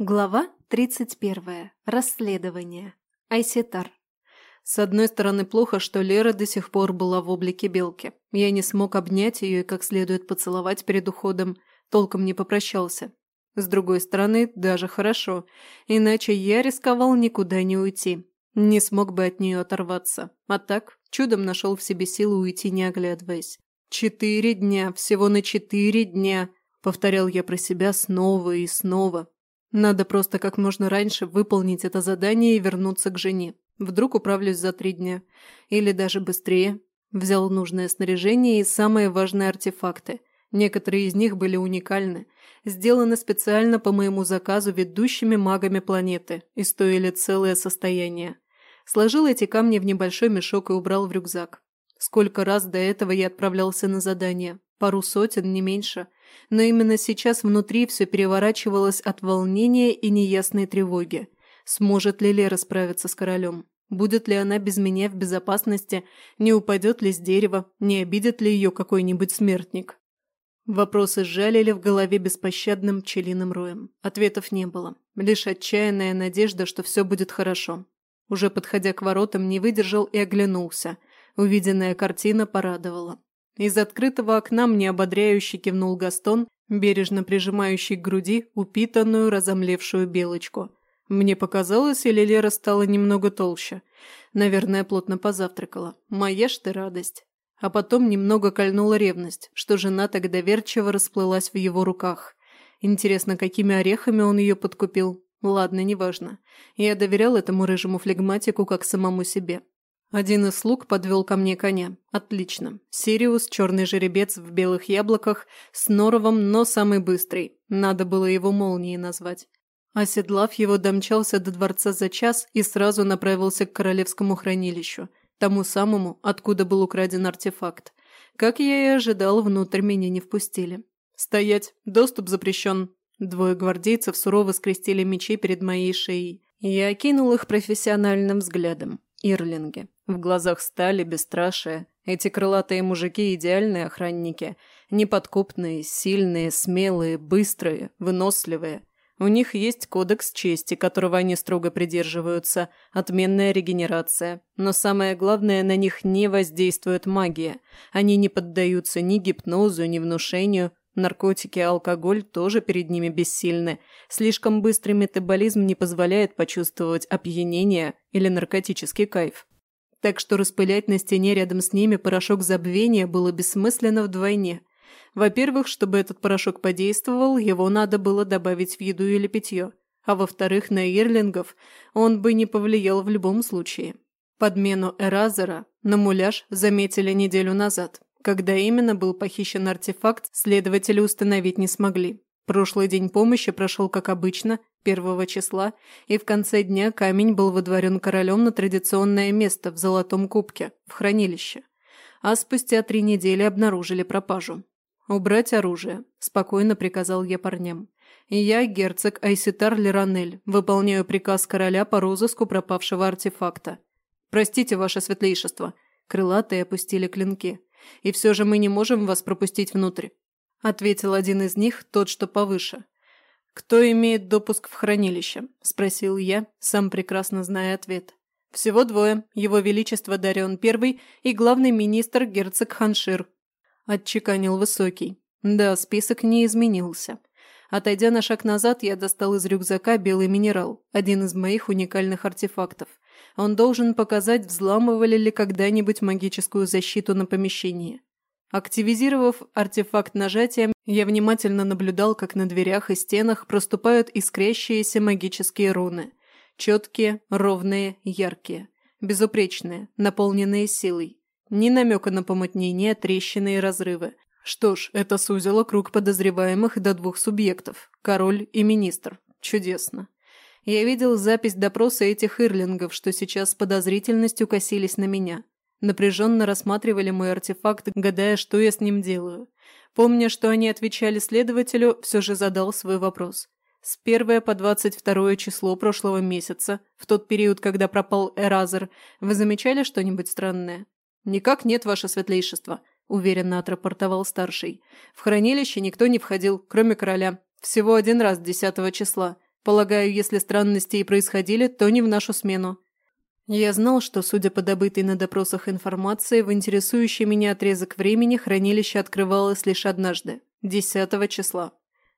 Глава 31. Расследование. Айсетар. С одной стороны, плохо, что Лера до сих пор была в облике белки. Я не смог обнять ее и как следует поцеловать перед уходом, толком не попрощался. С другой стороны, даже хорошо, иначе я рисковал никуда не уйти. Не смог бы от нее оторваться. А так, чудом нашел в себе силы уйти, не оглядываясь. «Четыре дня, всего на четыре дня», — повторял я про себя снова и снова, надо просто как можно раньше выполнить это задание и вернуться к жене. Вдруг управлюсь за три дня. Или даже быстрее. Взял нужное снаряжение и самые важные артефакты. Некоторые из них были уникальны. Сделаны специально по моему заказу ведущими магами планеты и стоили целое состояние. Сложил эти камни в небольшой мешок и убрал в рюкзак. Сколько раз до этого я отправлялся на задание? Пару сотен, не меньше – но именно сейчас внутри все переворачивалось от волнения и неясной тревоги. Сможет ли Лера справиться с королем? Будет ли она без меня в безопасности? Не упадет ли с дерева? Не обидит ли ее какой-нибудь смертник? Вопросы сжалили в голове беспощадным пчелиным роем. Ответов не было. Лишь отчаянная надежда, что все будет хорошо. Уже подходя к воротам, не выдержал и оглянулся. Увиденная картина порадовала. Из открытого окна мне ободряюще кивнул Гастон, бережно прижимающий к груди упитанную, разомлевшую белочку. Мне показалось, или Лера стала немного толще. Наверное, плотно позавтракала. Моя ж ты радость. А потом немного кольнула ревность, что жена так доверчиво расплылась в его руках. Интересно, какими орехами он ее подкупил? Ладно, неважно. Я доверял этому рыжему флегматику как самому себе. Один из слуг подвел ко мне коня. Отлично. Сириус, черный жеребец в белых яблоках, с норовом, но самый быстрый. Надо было его молнией назвать. Оседлав его, домчался до дворца за час и сразу направился к королевскому хранилищу, тому самому, откуда был украден артефакт. Как я и ожидал, внутрь меня не впустили. «Стоять! Доступ запрещен!» Двое гвардейцев сурово скрестили мечи перед моей шеей. Я окинул их профессиональным взглядом. Ирлинги. В глазах стали, бесстрашие. Эти крылатые мужики – идеальные охранники. Неподкупные, сильные, смелые, быстрые, выносливые. У них есть кодекс чести, которого они строго придерживаются, отменная регенерация. Но самое главное, на них не воздействует магия. Они не поддаются ни гипнозу, ни внушению, Наркотики и алкоголь тоже перед ними бессильны. Слишком быстрый метаболизм не позволяет почувствовать опьянение или наркотический кайф. Так что распылять на стене рядом с ними порошок забвения было бессмысленно вдвойне. Во-первых, чтобы этот порошок подействовал, его надо было добавить в еду или питье. А во-вторых, на Ирлингов он бы не повлиял в любом случае. Подмену Эразера на муляж заметили неделю назад. Когда именно был похищен артефакт, следователи установить не смогли. Прошлый день помощи прошел как обычно, первого числа, и в конце дня камень был выдворен королем на традиционное место в Золотом Кубке, в хранилище. А спустя три недели обнаружили пропажу. «Убрать оружие», – спокойно приказал я парням. «Я, герцог Айситар Леранель, выполняю приказ короля по розыску пропавшего артефакта. Простите, ваше светлейшество». Крылатые опустили клинки. И все же мы не можем вас пропустить внутрь», – ответил один из них, тот, что повыше. «Кто имеет допуск в хранилище?» – спросил я, сам прекрасно зная ответ. «Всего двое. Его Величество Дарион I и главный министр герцог Ханшир», – отчеканил Высокий. Да, список не изменился. Отойдя на шаг назад, я достал из рюкзака белый минерал, один из моих уникальных артефактов. Он должен показать, взламывали ли когда-нибудь магическую защиту на помещении. Активизировав артефакт нажатием, я внимательно наблюдал, как на дверях и стенах проступают искрящиеся магические руны. Четкие, ровные, яркие. Безупречные, наполненные силой. Ни намека на помутнение, трещины и разрывы. Что ж, это сузило круг подозреваемых до двух субъектов – король и министр. Чудесно. Я видел запись допроса этих ирлингов, что сейчас с подозрительностью косились на меня. Напряженно рассматривали мой артефакт, гадая, что я с ним делаю. Помня, что они отвечали следователю, все же задал свой вопрос. С 1 по 22 число прошлого месяца, в тот период, когда пропал Эразер, вы замечали что-нибудь странное? «Никак нет, ваше светлейшество», – уверенно отрапортовал старший. «В хранилище никто не входил, кроме короля. Всего один раз 10 числа. Полагаю, если странности и происходили, то не в нашу смену. Я знал, что, судя по добытой на допросах информации, в интересующий меня отрезок времени хранилище открывалось лишь однажды, 10 числа.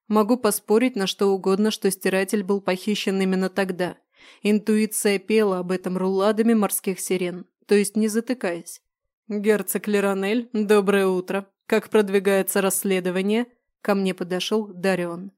Могу поспорить на что угодно, что стиратель был похищен именно тогда. Интуиция пела об этом руладами морских сирен, то есть не затыкаясь. «Герцог Леронель, доброе утро. Как продвигается расследование?» Ко мне подошел Дарион.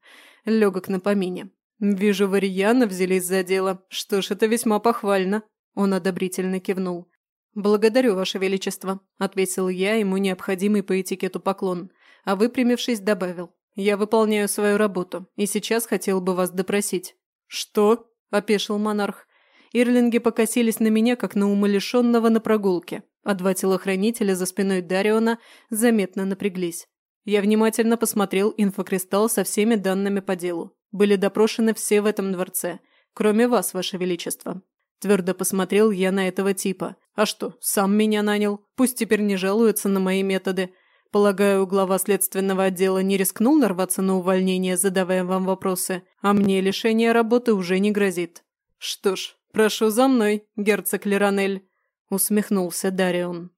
Легок на помине. «Вижу, варьяно взялись за дело. Что ж, это весьма похвально». Он одобрительно кивнул. «Благодарю, Ваше Величество», – ответил я ему необходимый по этикету поклон, а выпрямившись добавил. «Я выполняю свою работу, и сейчас хотел бы вас допросить». «Что?» – опешил монарх. Ирлинги покосились на меня, как на умалишенного на прогулке, а два телохранителя за спиной Дариона заметно напряглись. Я внимательно посмотрел инфокристалл со всеми данными по делу. Были допрошены все в этом дворце, кроме вас, Ваше Величество. Твердо посмотрел я на этого типа. А что, сам меня нанял? Пусть теперь не жалуется на мои методы. Полагаю, глава следственного отдела не рискнул нарваться на увольнение, задавая вам вопросы, а мне лишение работы уже не грозит. Что ж, прошу за мной, герцог Леронель, усмехнулся Дарион.